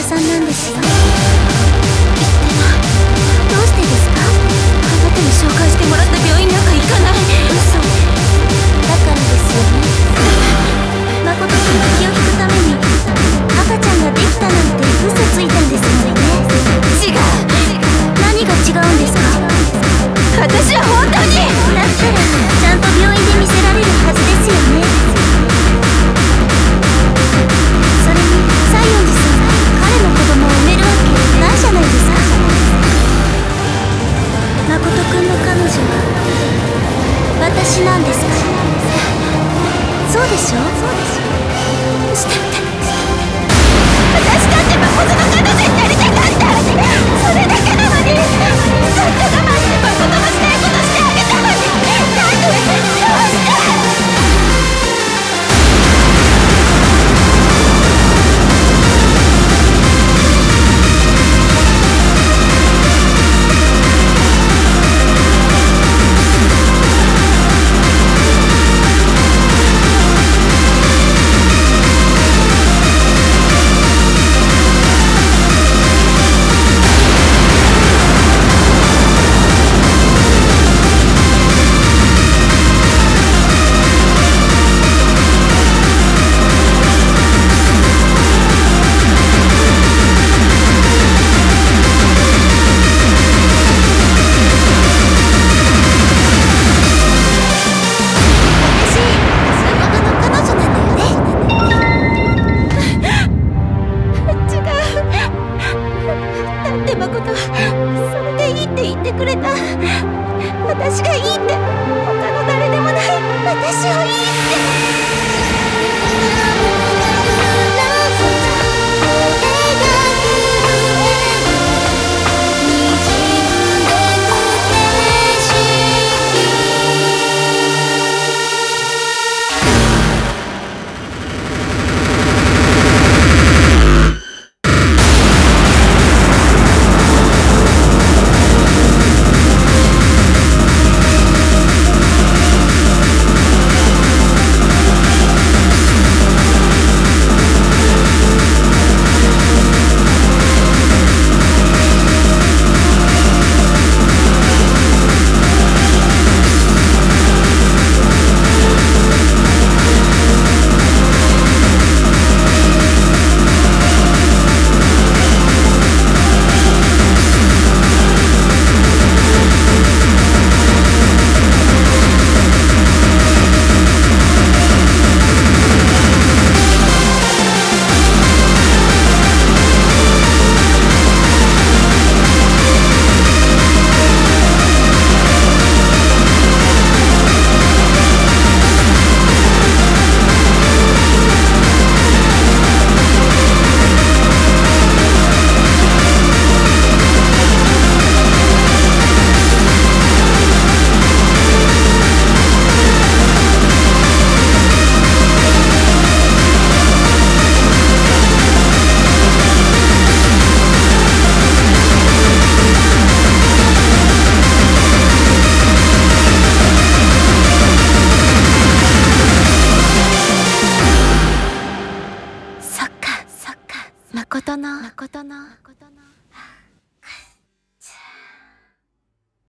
者さんなんですよ。私なんですか？そうでしょ？うそうでしょ？てって誠それでいいって言ってくれた。私がいいって。他の誰でもない。私をいいって。誠の誠の